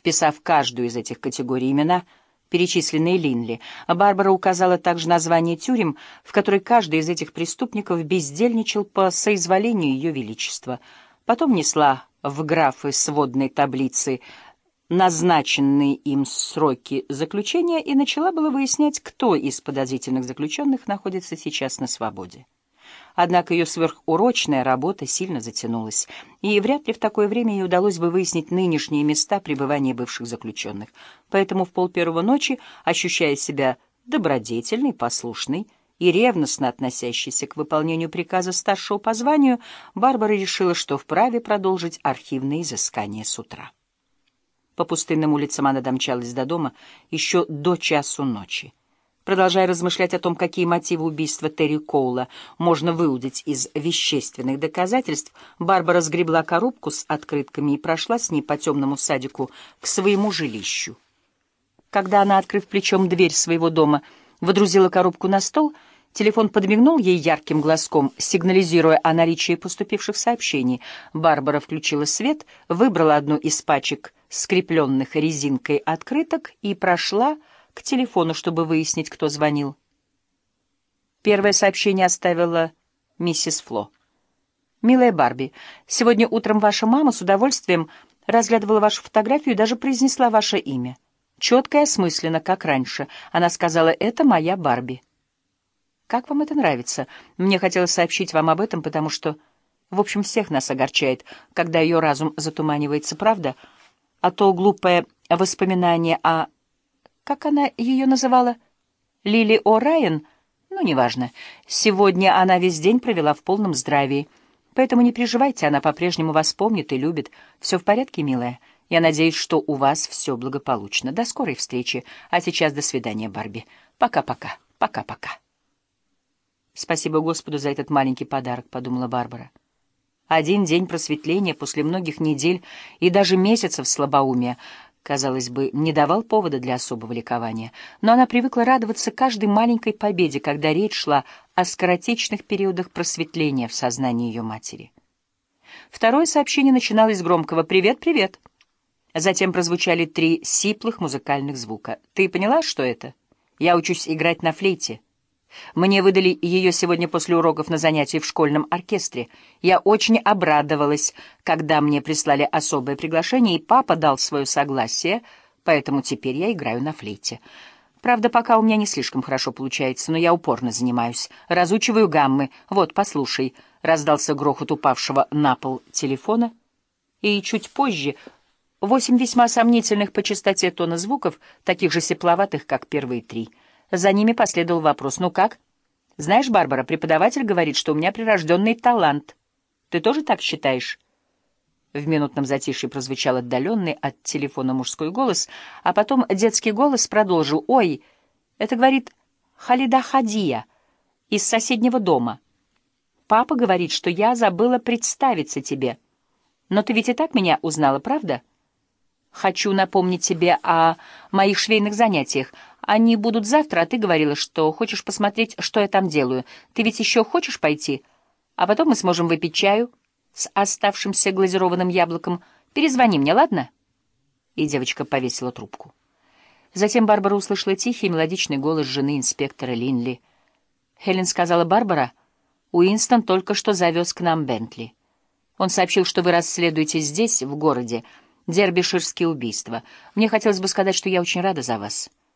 Вписав каждую из этих категорий имена, перечисленные Линли, Барбара указала также название тюрем, в которой каждый из этих преступников бездельничал по соизволению Ее Величества. Потом несла в графы сводной таблицы назначенные им сроки заключения и начала было выяснять, кто из подозрительных заключенных находится сейчас на свободе. Однако ее сверхурочная работа сильно затянулась, и вряд ли в такое время ей удалось бы выяснить нынешние места пребывания бывших заключенных. Поэтому в полпервого ночи, ощущая себя добродетельной, послушной и ревностно относящейся к выполнению приказа старшего по званию, Барбара решила, что вправе продолжить архивные изыскания с утра. По пустынным улицам она домчалась до дома еще до часу ночи. Продолжая размышлять о том, какие мотивы убийства Терри Коула можно выудить из вещественных доказательств, Барбара сгребла коробку с открытками и прошла с ней по темному садику к своему жилищу. Когда она, открыв плечом дверь своего дома, водрузила коробку на стол, телефон подмигнул ей ярким глазком, сигнализируя о наличии поступивших сообщений. Барбара включила свет, выбрала одну из пачек скрепленных резинкой открыток и прошла к телефону, чтобы выяснить, кто звонил. Первое сообщение оставила миссис Фло. «Милая Барби, сегодня утром ваша мама с удовольствием разглядывала вашу фотографию и даже произнесла ваше имя. Четко и осмысленно, как раньше. Она сказала, это моя Барби». «Как вам это нравится? Мне хотелось сообщить вам об этом, потому что, в общем, всех нас огорчает, когда ее разум затуманивается, правда? А то глупое воспоминание о как она ее называла? Лили О'Райен? Ну, неважно. Сегодня она весь день провела в полном здравии. Поэтому не переживайте, она по-прежнему вас помнит и любит. Все в порядке, милая? Я надеюсь, что у вас все благополучно. До скорой встречи. А сейчас до свидания, Барби. Пока-пока. Пока-пока. Спасибо Господу за этот маленький подарок, подумала Барбара. Один день просветления после многих недель и даже месяцев слабоумия — казалось бы, не давал повода для особого ликования, но она привыкла радоваться каждой маленькой победе, когда речь шла о скоротечных периодах просветления в сознании ее матери. Второе сообщение начиналось с громкого «Привет, привет!». Затем прозвучали три сиплых музыкальных звука. «Ты поняла, что это? Я учусь играть на флейте». Мне выдали ее сегодня после уроков на занятии в школьном оркестре. Я очень обрадовалась, когда мне прислали особое приглашение, и папа дал свое согласие, поэтому теперь я играю на флейте. Правда, пока у меня не слишком хорошо получается, но я упорно занимаюсь. Разучиваю гаммы. Вот, послушай. Раздался грохот упавшего на пол телефона. И чуть позже восемь весьма сомнительных по частоте тона звуков, таких же сепловатых, как первые три — за ними последовал вопрос. «Ну как?» «Знаешь, Барбара, преподаватель говорит, что у меня прирожденный талант. Ты тоже так считаешь?» В минутном затишье прозвучал отдаленный от телефона мужской голос, а потом детский голос продолжил. «Ой, это, говорит, Халида Хадия из соседнего дома. Папа говорит, что я забыла представиться тебе. Но ты ведь и так меня узнала, правда?» Хочу напомнить тебе о моих швейных занятиях. Они будут завтра, а ты говорила, что хочешь посмотреть, что я там делаю. Ты ведь еще хочешь пойти? А потом мы сможем выпить чаю с оставшимся глазированным яблоком. Перезвони мне, ладно?» И девочка повесила трубку. Затем Барбара услышала тихий мелодичный голос жены инспектора Линли. Хелен сказала, «Барбара, Уинстон только что завез к нам Бентли. Он сообщил, что вы расследуете здесь, в городе, Дербиширские убийства. Мне хотелось бы сказать, что я очень рада за вас».